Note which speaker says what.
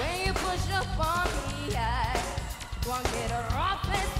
Speaker 1: When you push up on me, I won't get a rough and